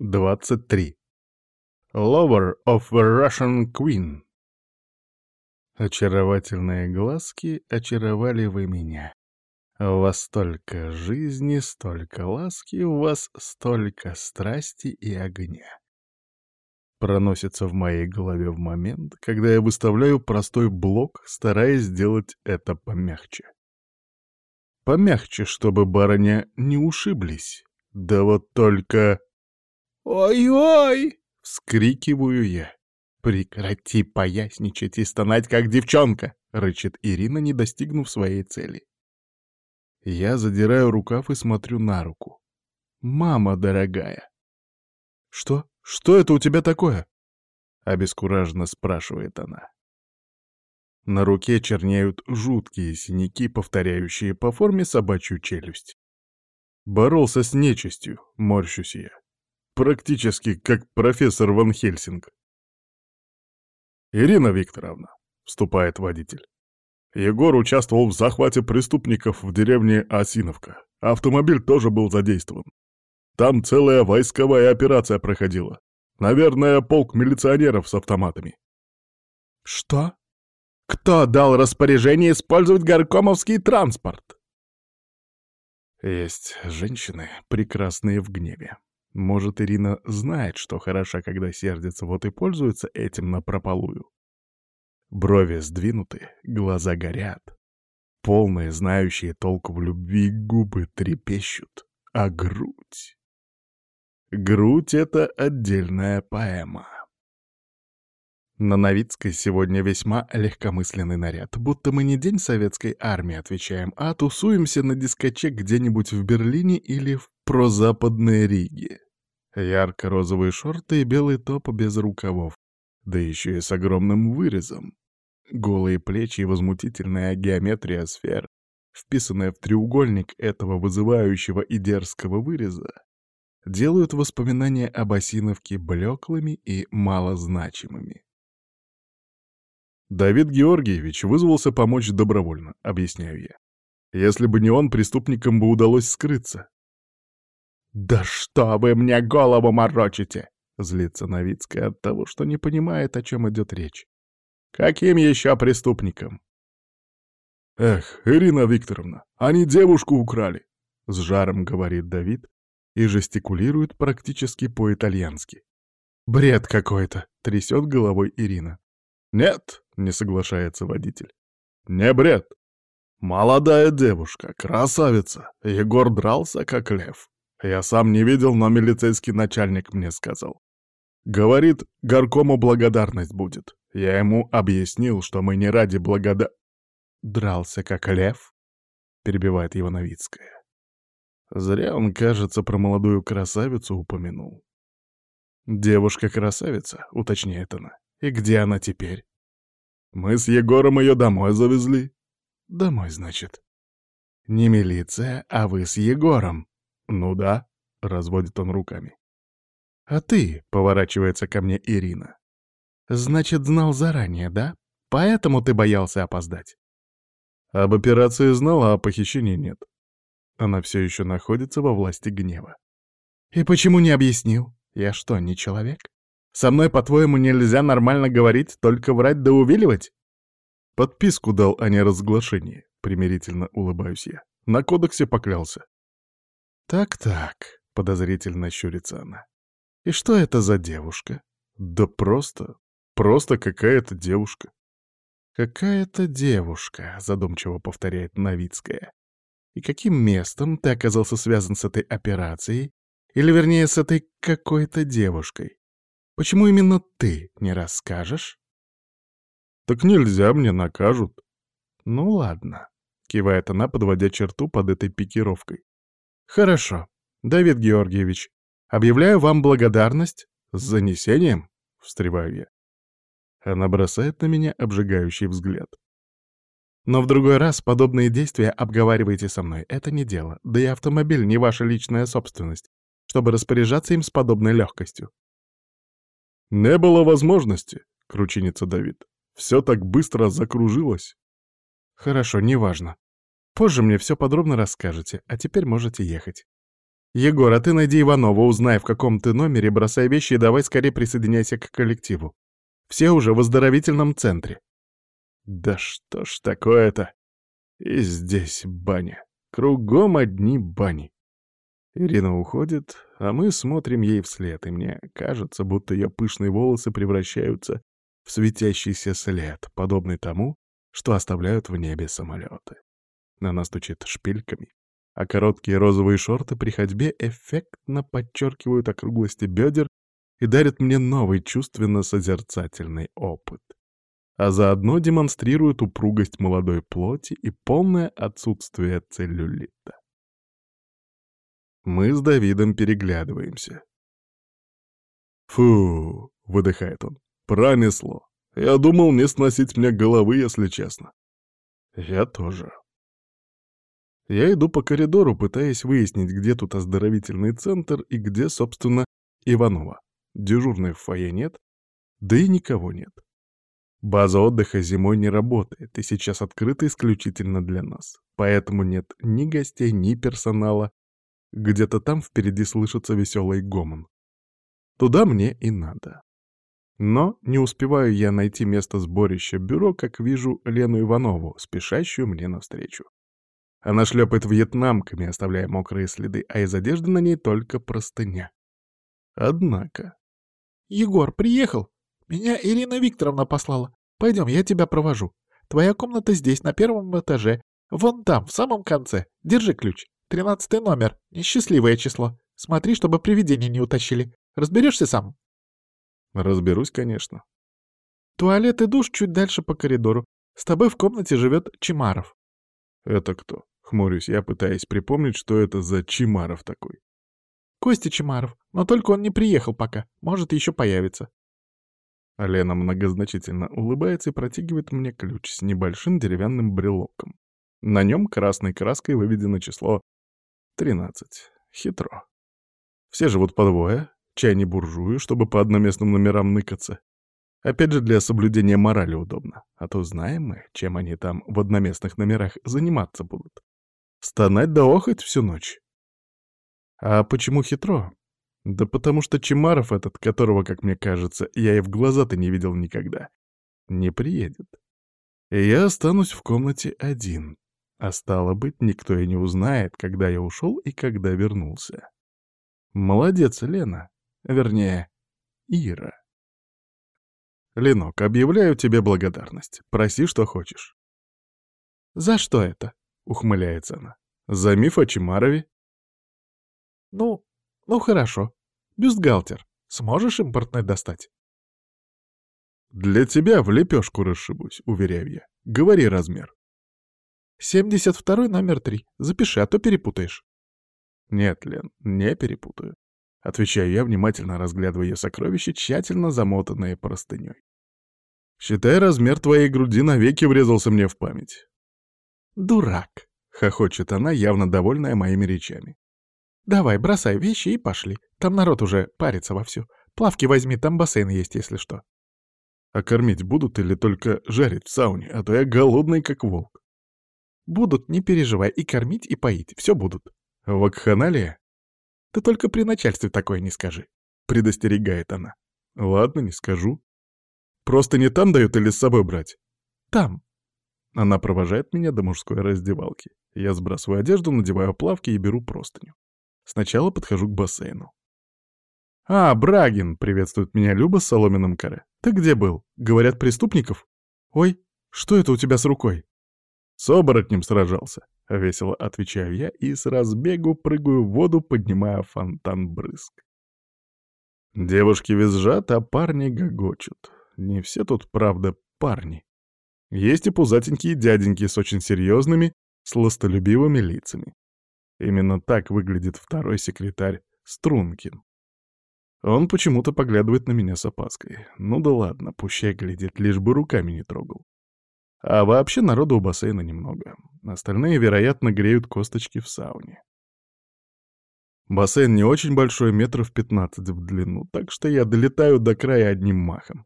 23. Lover of a Russian Queen. Очаровательные глазки очаровали вы меня. У вас столько жизни, столько ласки, у вас столько страсти и огня. Проносится в моей голове в момент, когда я выставляю простой блок, стараясь сделать это помягче. Помягче, чтобы барыня не ушиблись. Да вот только... «Ой-ой!» — вскрикиваю я. «Прекрати поясничать и стонать, как девчонка!» — рычит Ирина, не достигнув своей цели. Я задираю рукав и смотрю на руку. «Мама дорогая!» «Что? Что это у тебя такое?» — обескураженно спрашивает она. На руке чернеют жуткие синяки, повторяющие по форме собачью челюсть. Боролся с нечистью, морщусь я. Практически как профессор Ван Хельсинг. «Ирина Викторовна», — вступает водитель. Егор участвовал в захвате преступников в деревне Осиновка. Автомобиль тоже был задействован. Там целая войсковая операция проходила. Наверное, полк милиционеров с автоматами. «Что? Кто дал распоряжение использовать горкомовский транспорт?» Есть женщины, прекрасные в гневе. Может, Ирина знает, что хороша, когда сердится, вот и пользуется этим напропалую. Брови сдвинуты, глаза горят. Полные, знающие толк в любви губы трепещут. А грудь... Грудь — это отдельная поэма. На Новицкой сегодня весьма легкомысленный наряд, будто мы не день советской армии отвечаем, а тусуемся на дискочек где-нибудь в Берлине или в прозападной Риге. Ярко-розовые шорты и белый топ без рукавов, да еще и с огромным вырезом. Голые плечи и возмутительная геометрия сфер, вписанная в треугольник этого вызывающего и дерзкого выреза, делают воспоминания об Осиновке блеклыми и малозначимыми. Давид Георгиевич вызвался помочь добровольно, объясняю я. Если бы не он, преступникам бы удалось скрыться. «Да что вы мне голову морочите!» — злится Новицкая от того, что не понимает, о чем идет речь. «Каким еще преступникам?» «Эх, Ирина Викторовна, они девушку украли!» — с жаром говорит Давид и жестикулирует практически по-итальянски. «Бред какой-то!» — трясет головой Ирина. «Нет!» — не соглашается водитель. «Не бред! Молодая девушка, красавица. Егор дрался, как лев. Я сам не видел, но милицейский начальник мне сказал. Говорит, горкому благодарность будет. Я ему объяснил, что мы не ради благода... Дрался, как лев? Перебивает его Новицкая. Зря он, кажется, про молодую красавицу упомянул. «Девушка-красавица», — уточняет она. «И где она теперь?» «Мы с Егором ее домой завезли». «Домой, значит?» «Не милиция, а вы с Егором», «Ну да», — разводит он руками. «А ты», — поворачивается ко мне Ирина. «Значит, знал заранее, да? Поэтому ты боялся опоздать?» Об операции знал, а о похищении нет. Она все еще находится во власти гнева. «И почему не объяснил? Я что, не человек? Со мной, по-твоему, нельзя нормально говорить, только врать да увиливать?» Подписку дал о неразглашении, примирительно улыбаюсь я. На кодексе поклялся. «Так-так», — подозрительно щурится она. «И что это за девушка?» «Да просто, просто какая-то девушка». «Какая-то девушка», — задумчиво повторяет Новицкая. «И каким местом ты оказался связан с этой операцией? Или, вернее, с этой какой-то девушкой? Почему именно ты не расскажешь?» «Так нельзя, мне накажут». «Ну ладно», — кивает она, подводя черту под этой пикировкой. «Хорошо. Давид Георгиевич, объявляю вам благодарность с занесением», — встреваю я. Она бросает на меня обжигающий взгляд. «Но в другой раз подобные действия обговаривайте со мной. Это не дело. Да и автомобиль не ваша личная собственность, чтобы распоряжаться им с подобной легкостью». «Не было возможности», — кручинится Давид. «Все так быстро закружилось». «Хорошо, неважно. Позже мне все подробно расскажете, а теперь можете ехать. Егор, а ты найди Иванова, узнай, в каком ты номере, бросай вещи и давай скорее присоединяйся к коллективу. Все уже в оздоровительном центре. Да что ж такое-то? И здесь баня. Кругом одни бани. Ирина уходит, а мы смотрим ей вслед, и мне кажется, будто ее пышные волосы превращаются в светящийся след, подобный тому, что оставляют в небе самолеты. Она стучит шпильками, а короткие розовые шорты при ходьбе эффектно подчеркивают округлости бедер и дарят мне новый чувственно-созерцательный опыт. А заодно демонстрируют упругость молодой плоти и полное отсутствие целлюлита. Мы с Давидом переглядываемся. «Фу!» — выдыхает он. «Пронесло. Я думал не сносить мне головы, если честно». «Я тоже». Я иду по коридору, пытаясь выяснить, где тут оздоровительный центр и где, собственно, Иванова. Дежурной в фойе нет, да и никого нет. База отдыха зимой не работает и сейчас открыта исключительно для нас. Поэтому нет ни гостей, ни персонала. Где-то там впереди слышится веселый гомон. Туда мне и надо. Но не успеваю я найти место сборища бюро, как вижу Лену Иванову, спешащую мне навстречу. Она шлепает вьетнамками, оставляя мокрые следы, а из одежды на ней только простыня. Однако... «Егор, приехал? Меня Ирина Викторовна послала. Пойдем, я тебя провожу. Твоя комната здесь, на первом этаже. Вон там, в самом конце. Держи ключ. Тринадцатый номер. Несчастливое число. Смотри, чтобы привидения не утащили. Разберешься сам?» «Разберусь, конечно». «Туалет и душ чуть дальше по коридору. С тобой в комнате живет Чимаров». «Это кто?» Хмурюсь я, пытаясь припомнить, что это за Чимаров такой. Костя Чимаров, но только он не приехал пока, может, еще появится. Лена многозначительно улыбается и протягивает мне ключ с небольшим деревянным брелоком. На нем красной краской выведено число 13. Хитро. Все живут по двое, чай не буржую, чтобы по одноместным номерам ныкаться. Опять же, для соблюдения морали удобно. А то знаем мы, чем они там в одноместных номерах заниматься будут. Стонать да охоть всю ночь. А почему хитро? Да потому что Чемаров этот, которого, как мне кажется, я и в глаза-то не видел никогда, не приедет. И я останусь в комнате один. А стало быть, никто и не узнает, когда я ушел и когда вернулся. Молодец, Лена. Вернее, Ира. Ленок, объявляю тебе благодарность. Проси, что хочешь. «За что это?» — ухмыляется она. «За миф о Чемарове». «Ну, ну хорошо. Бюстгальтер. Сможешь импортный достать?» «Для тебя в лепешку расшибусь», — уверяю я. «Говори размер». «Семьдесят второй номер три. Запиши, а то перепутаешь». «Нет, Лен, не перепутаю», — отвечаю я, внимательно разглядывая ее сокровища, тщательно замотанные простыней. «Считай, размер твоей груди навеки врезался мне в память. «Дурак!» — хохочет она, явно довольная моими речами. «Давай, бросай вещи и пошли. Там народ уже парится вовсю. Плавки возьми, там бассейн есть, если что». «А кормить будут или только жарить в сауне? А то я голодный, как волк». «Будут, не переживай, и кормить, и поить. Все будут». «Вакханалия?» «Ты только при начальстве такое не скажи», — предостерегает она. «Ладно, не скажу. Просто не там дают или с собой брать?» «Там», она провожает меня до мужской раздевалки. Я сбрасываю одежду, надеваю плавки и беру простыню. Сначала подхожу к бассейну. «А, Брагин!» — приветствует меня Люба с соломенным каре. «Ты где был? Говорят, преступников? Ой, что это у тебя с рукой?» «С оборотнем сражался», — весело отвечаю я и с разбегу прыгаю в воду, поднимая фонтан брызг. Девушки визжат, а парни гогочут. Не все тут, правда, парни. Есть и пузатенькие дяденьки с очень серьезными, сластолюбивыми лицами. Именно так выглядит второй секретарь Стрункин. Он почему-то поглядывает на меня с опаской. Ну да ладно, пущай глядит, лишь бы руками не трогал. А вообще народу у бассейна немного. Остальные, вероятно, греют косточки в сауне. Бассейн не очень большой, метров 15 в длину, так что я долетаю до края одним махом.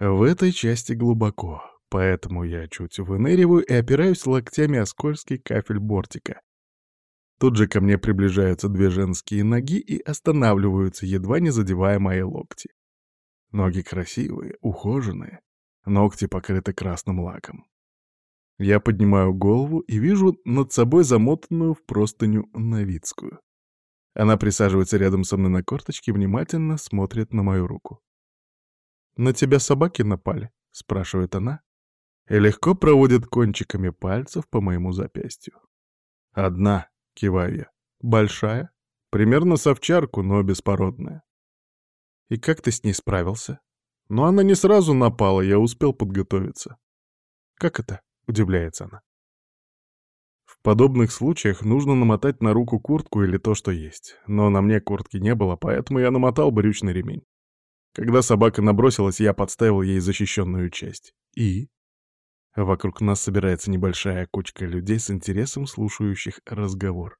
В этой части глубоко, Поэтому я чуть выныриваю и опираюсь локтями о скользкий кафель бортика. Тут же ко мне приближаются две женские ноги и останавливаются, едва не задевая мои локти. Ноги красивые, ухоженные, ногти покрыты красным лаком. Я поднимаю голову и вижу над собой замотанную в простыню Новицкую. Она присаживается рядом со мной на корточке и внимательно смотрит на мою руку. «На тебя собаки напали?» — спрашивает она, и легко проводит кончиками пальцев по моему запястью. «Одна», — киваю я. «Большая?» «Примерно с овчарку, но беспородная». «И как ты с ней справился?» «Но она не сразу напала, я успел подготовиться». «Как это?» — удивляется она. В подобных случаях нужно намотать на руку куртку или то, что есть. Но на мне куртки не было, поэтому я намотал брючный ремень. Когда собака набросилась, я подставил ей защищенную часть. И? Вокруг нас собирается небольшая кучка людей с интересом слушающих разговор.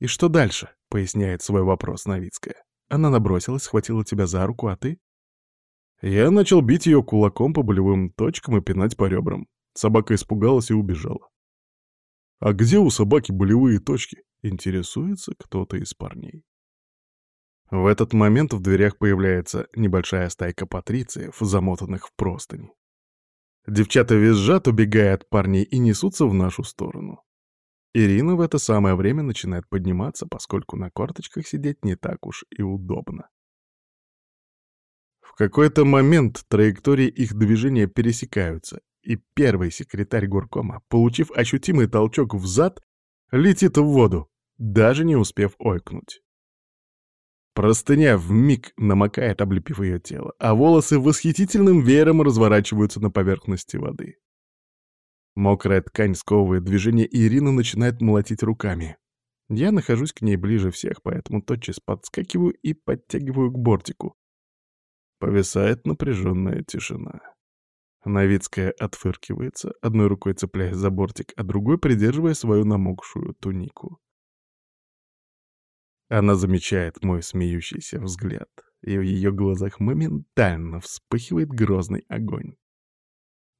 «И что дальше?» — поясняет свой вопрос Новицкая. «Она набросилась, схватила тебя за руку, а ты?» Я начал бить ее кулаком по болевым точкам и пинать по ребрам. Собака испугалась и убежала. «А где у собаки болевые точки?» — интересуется кто-то из парней. В этот момент в дверях появляется небольшая стайка патрициев, замотанных в простыни. Девчата визжат, убегая от парней, и несутся в нашу сторону. Ирина в это самое время начинает подниматься, поскольку на корточках сидеть не так уж и удобно. В какой-то момент траектории их движения пересекаются, и первый секретарь горкома, получив ощутимый толчок в зад, летит в воду, даже не успев ойкнуть. Простыня вмиг намокает, облепив ее тело, а волосы восхитительным веером разворачиваются на поверхности воды. Мокрая ткань сковывает движение, и Ирина начинает молотить руками. Я нахожусь к ней ближе всех, поэтому тотчас подскакиваю и подтягиваю к бортику. Повисает напряженная тишина. Новицкая отфыркивается, одной рукой цепляясь за бортик, а другой придерживая свою намокшую тунику. Она замечает мой смеющийся взгляд, и в ее глазах моментально вспыхивает грозный огонь.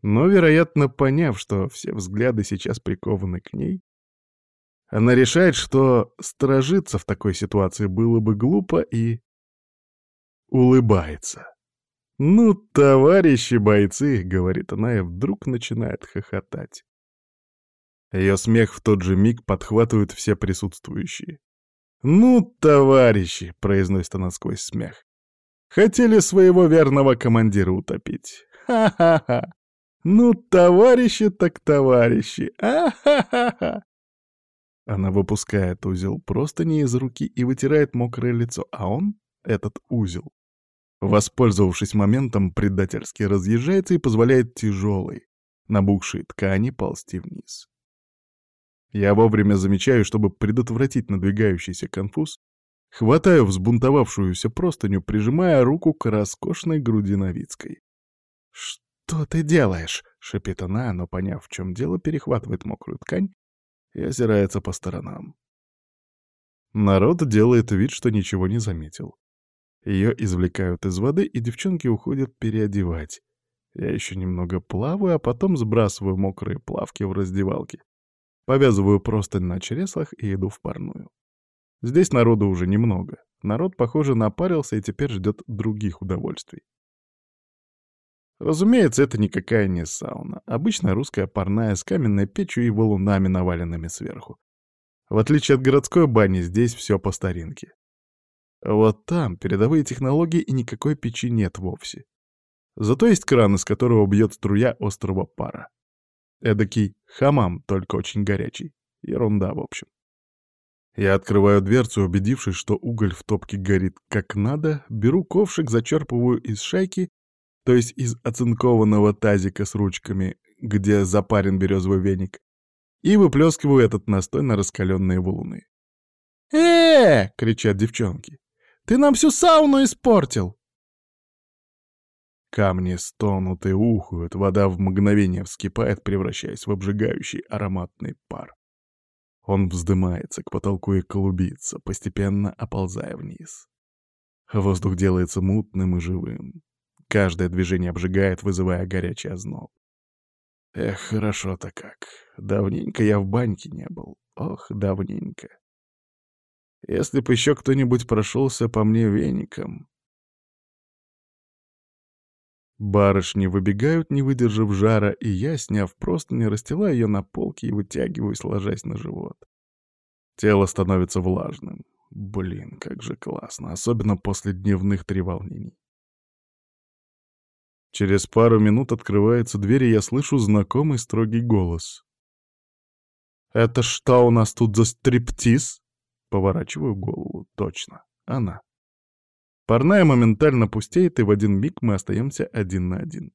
Но, вероятно, поняв, что все взгляды сейчас прикованы к ней, она решает, что сторожиться в такой ситуации было бы глупо и... улыбается. «Ну, товарищи бойцы!» — говорит она и вдруг начинает хохотать. Ее смех в тот же миг подхватывают все присутствующие. «Ну, товарищи!» — произносит она сквозь смех. «Хотели своего верного командира утопить. Ха-ха-ха! Ну, товарищи так товарищи! А-ха-ха-ха!» Она выпускает узел просто не из руки и вытирает мокрое лицо, а он, этот узел, воспользовавшись моментом, предательски разъезжается и позволяет тяжелой, набухшей ткани ползти вниз. Я вовремя замечаю, чтобы предотвратить надвигающийся конфуз, хватаю взбунтовавшуюся простыню, прижимая руку к роскошной груди Новицкой. «Что ты делаешь?» — шепит она, но, поняв, в чем дело, перехватывает мокрую ткань и озирается по сторонам. Народ делает вид, что ничего не заметил. Ее извлекают из воды, и девчонки уходят переодевать. Я еще немного плаваю, а потом сбрасываю мокрые плавки в раздевалке. Повязываю простынь на чреслах и иду в парную. Здесь народу уже немного. Народ, похоже, напарился и теперь ждет других удовольствий. Разумеется, это никакая не сауна. Обычная русская парная с каменной печью и валунами, наваленными сверху. В отличие от городской бани, здесь все по старинке. Вот там передовые технологии и никакой печи нет вовсе. Зато есть кран, из которого бьет струя острого пара. Эдакий хамам, только очень горячий. Ерунда, в общем. Я открываю дверцу, убедившись, что уголь в топке горит как надо, беру ковшик, зачерпываю из шайки, то есть из оцинкованного тазика с ручками, где запарен березовый веник, и выплескиваю этот настой на раскаленные валуны. э кричат девчонки. «Ты нам всю сауну испортил!» Камни стонут и ухают, вода в мгновение вскипает, превращаясь в обжигающий ароматный пар. Он вздымается к потолку и клубится, постепенно оползая вниз. Воздух делается мутным и живым. Каждое движение обжигает, вызывая горячий озноб. Эх, хорошо-то как. Давненько я в баньке не был. Ох, давненько. Если б еще кто-нибудь прошелся по мне веником. Барышни выбегают, не выдержав жара, и я, сняв просто, не расстилаю ее на полке и вытягиваюсь, ложась на живот. Тело становится влажным. Блин, как же классно, особенно после дневных треволнений. Через пару минут открывается дверь, и я слышу знакомый строгий голос. «Это что у нас тут за стриптиз?» Поворачиваю голову. Точно. Она. Парная моментально пустеет, и в один миг мы остаемся один на один.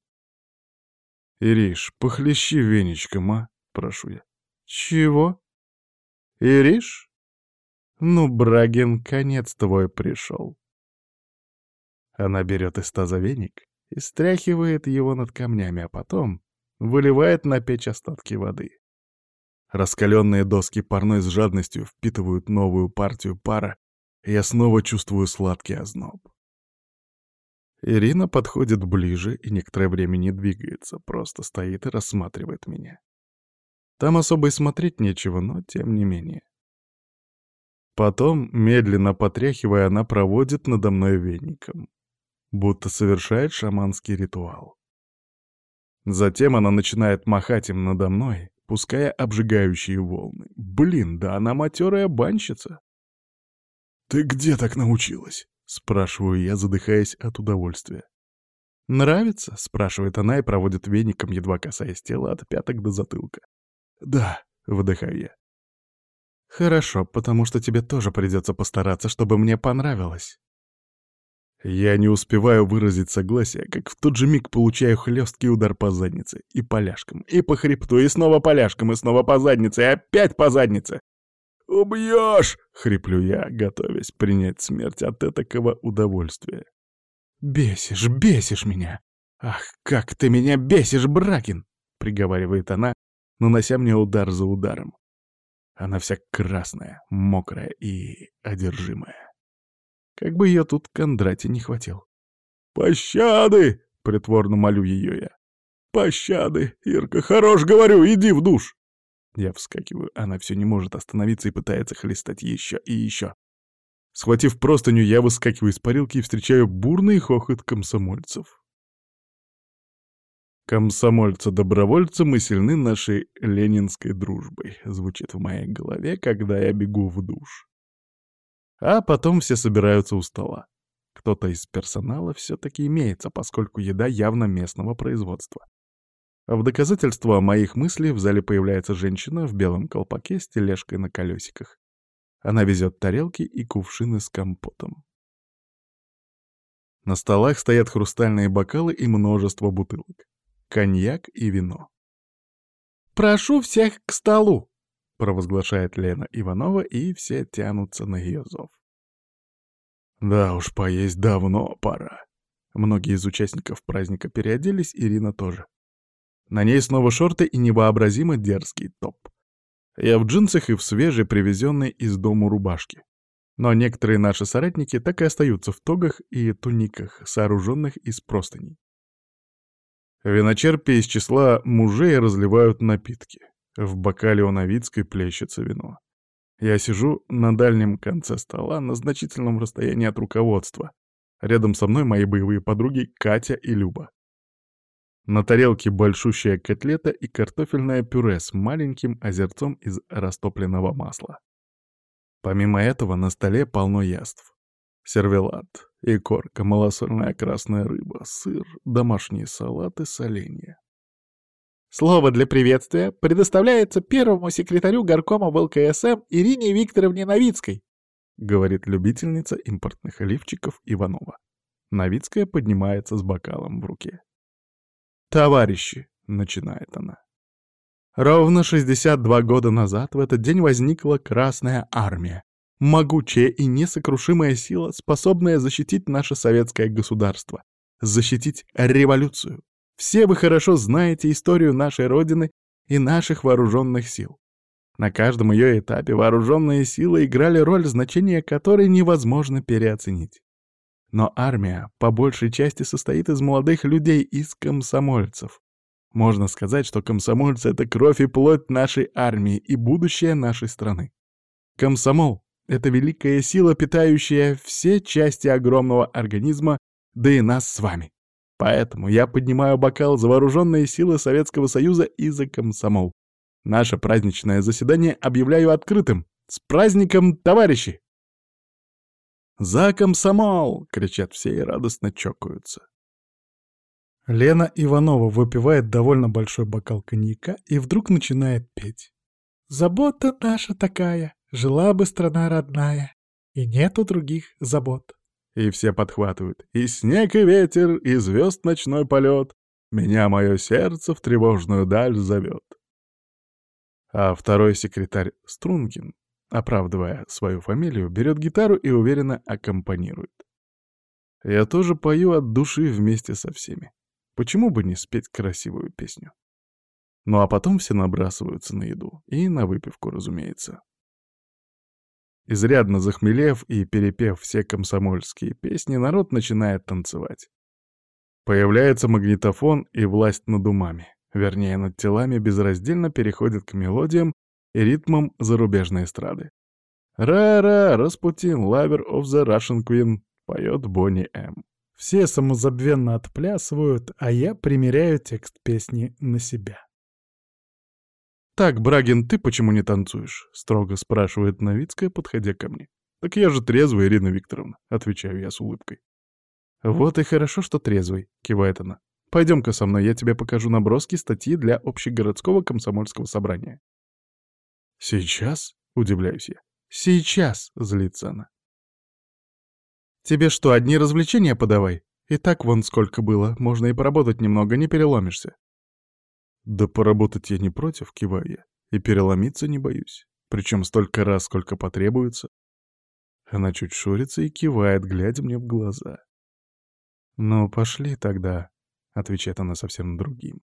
«Ириш, похлещи веничком, а?» — прошу я. «Чего?» «Ириш?» «Ну, Брагин, конец твой пришел». Она берет из таза веник, и стряхивает его над камнями, а потом выливает на печь остатки воды. Раскаленные доски парной с жадностью впитывают новую партию пара, я снова чувствую сладкий озноб. Ирина подходит ближе и некоторое время не двигается, просто стоит и рассматривает меня. Там особо и смотреть нечего, но тем не менее. Потом, медленно потряхивая, она проводит надо мной веником будто совершает шаманский ритуал. Затем она начинает махать им надо мной, пуская обжигающие волны. Блин, да она матерая банщица. «Ты где так научилась?» — спрашиваю я, задыхаясь от удовольствия. «Нравится?» — спрашивает она и проводит веником, едва касаясь тела от пяток до затылка. «Да», — выдыхаю я. «Хорошо, потому что тебе тоже придется постараться, чтобы мне понравилось». Я не успеваю выразить согласие, как в тот же миг получаю хлесткий удар по заднице. И поляшком, и по хребту, и снова поляшком, и снова по заднице, и опять по заднице. «Убьешь!» — хриплю я, готовясь принять смерть от этакого удовольствия. «Бесишь, бесишь меня! Ах, как ты меня бесишь, Бракин!» — приговаривает она, нанося мне удар за ударом. Она вся красная, мокрая и одержимая. Как бы ее тут Кондрати не хватил. «Пощады!» — притворно молю ее я. «Пощады! Ирка, хорош, говорю, иди в душ!» Я вскакиваю, она все не может остановиться и пытается хлестать еще и еще. Схватив простыню, я выскакиваю из парилки и встречаю бурный хохот комсомольцев. «Комсомольцы-добровольцы, мы сильны нашей ленинской дружбой», звучит в моей голове, когда я бегу в душ. А потом все собираются у стола. Кто-то из персонала все-таки имеется, поскольку еда явно местного производства. В доказательство моих мыслей в зале появляется женщина в белом колпаке с тележкой на колесиках. Она везет тарелки и кувшины с компотом. На столах стоят хрустальные бокалы и множество бутылок. Коньяк и вино. «Прошу всех к столу!» провозглашает Лена Иванова, и все тянутся на ее зов. Да уж, поесть давно пора. Многие из участников праздника переоделись, Ирина тоже. На ней снова шорты и невообразимо дерзкий топ. Я в джинсах и в свежей, привезенной из дому рубашке. Но некоторые наши соратники так и остаются в тогах и туниках, сооруженных из простыней. Виночерпи из числа мужей разливают напитки. В бокале у Новицкой плещется вино. Я сижу на дальнем конце стола, на значительном расстоянии от руководства. Рядом со мной мои боевые подруги Катя и Люба. На тарелке большущая котлета и картофельное пюре с маленьким озерцом из растопленного масла. Помимо этого на столе полно яств. Сервелат, икорка, малосольная красная рыба, сыр, домашние салаты, соленья. Слово для приветствия предоставляется первому секретарю горкома ВЛКСМ Ирине Викторовне Новицкой, говорит любительница импортных лифчиков Иванова. Новицкая поднимается с бокалом в руке. «Товарищи!» — начинает она. Ровно 62 года назад в этот день возникла Красная Армия. Могучая и несокрушимая сила, способная защитить наше советское государство, защитить революцию, все вы хорошо знаете историю нашей Родины и наших вооруженных сил. На каждом ее этапе вооруженные силы играли роль, значения которой невозможно переоценить. Но армия по большей части состоит из молодых людей, из комсомольцев. Можно сказать, что комсомольцы — это кровь и плоть нашей армии и будущее нашей страны. Комсомол — это великая сила, питающая все части огромного организма, да и нас с вами. Поэтому я поднимаю бокал за вооруженные силы Советского Союза и за комсомол. Наше праздничное заседание объявляю открытым. С праздником, товарищи! «За комсомол!» — кричат все и радостно чокаются. Лена Иванова выпивает довольно большой бокал коньяка и вдруг начинает петь. «Забота наша такая, жила бы страна родная, и нету других забот». И все подхватывают. «И снег, и ветер, и звезд ночной полет, меня мое сердце в тревожную даль зовет». А второй секретарь Стрункин оправдывая свою фамилию, берет гитару и уверенно аккомпанирует. Я тоже пою от души вместе со всеми. Почему бы не спеть красивую песню? Ну а потом все набрасываются на еду. И на выпивку, разумеется. Изрядно захмелев и перепев все комсомольские песни, народ начинает танцевать. Появляется магнитофон, и власть над умами, вернее, над телами, безраздельно переходит к мелодиям, и ритмом зарубежной эстрады. «Ра-ра, Распутин, лавер of the Russian Queen», — поет Бонни М. Все самозабвенно отплясывают, а я примеряю текст песни на себя. «Так, Брагин, ты почему не танцуешь?» — строго спрашивает Новицкая, подходя ко мне. «Так я же трезвый, Ирина Викторовна», — отвечаю я с улыбкой. «Вот и хорошо, что трезвый», — кивает она. «Пойдем-ка со мной, я тебе покажу наброски статьи для общегородского комсомольского собрания». «Сейчас?» — удивляюсь я. «Сейчас!» — злится она. «Тебе что, одни развлечения подавай? И так вон сколько было, можно и поработать немного, не переломишься». «Да поработать я не против», — киваю я, «и переломиться не боюсь, причем столько раз, сколько потребуется». Она чуть шурится и кивает, глядя мне в глаза. «Ну, пошли тогда», — отвечает она совсем другим,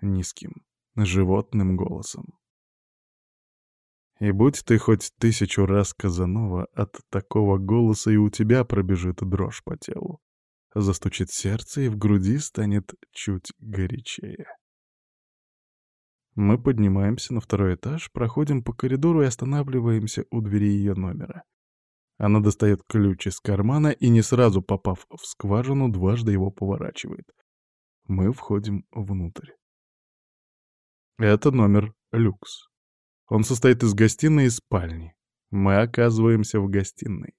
низким, животным голосом. И будь ты хоть тысячу раз Казанова, от такого голоса и у тебя пробежит дрожь по телу. Застучит сердце, и в груди станет чуть горячее. Мы поднимаемся на второй этаж, проходим по коридору и останавливаемся у двери ее номера. Она достает ключ из кармана и, не сразу попав в скважину, дважды его поворачивает. Мы входим внутрь. Это номер люкс. Он состоит из гостиной и спальни. Мы оказываемся в гостиной.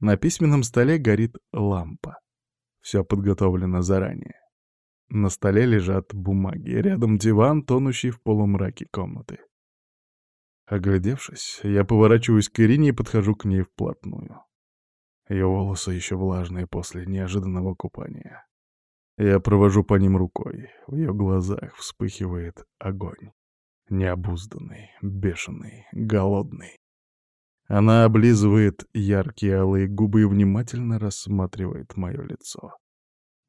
На письменном столе горит лампа. Все подготовлено заранее. На столе лежат бумаги, рядом диван, тонущий в полумраке комнаты. Оглядевшись, я поворачиваюсь к Ирине и подхожу к ней вплотную. Ее волосы еще влажные после неожиданного купания. Я провожу по ним рукой. В ее глазах вспыхивает огонь. Необузданный, бешеный, голодный. Она облизывает яркие алые губы и внимательно рассматривает мое лицо.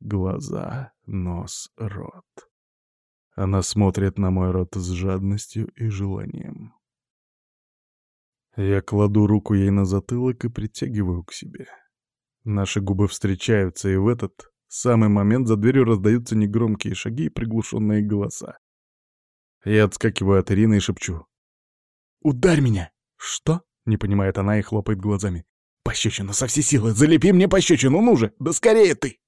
Глаза, нос, рот. Она смотрит на мой рот с жадностью и желанием. Я кладу руку ей на затылок и притягиваю к себе. Наши губы встречаются, и в этот самый момент за дверью раздаются негромкие шаги и приглушенные голоса. Я отскакиваю от Ирины и шепчу. «Ударь меня!» «Что?» — не понимает она и хлопает глазами. «Пощечину со всей силы! Залепи мне пощечину, ну же! Да скорее ты!»